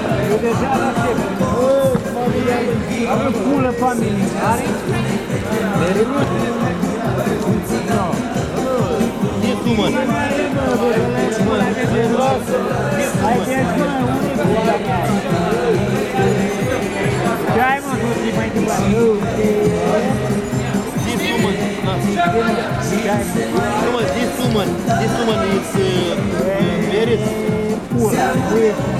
mă. Ah. Am pulă familie. Are? Woman. Ai de Ce ai mă, nu ți mai? This woman. No, mă, is uh, nu. Eu, da, esse, esse. Essa é a România. România. Eu vizinho pula minha. Café?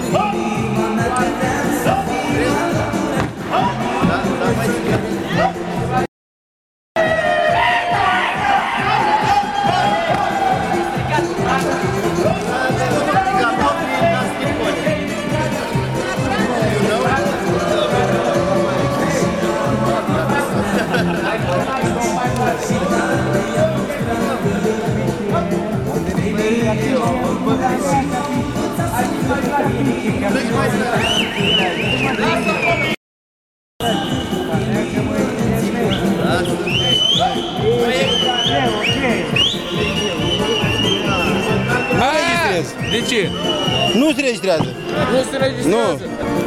Mai Nu se registrează. Nu se registrează. Nu.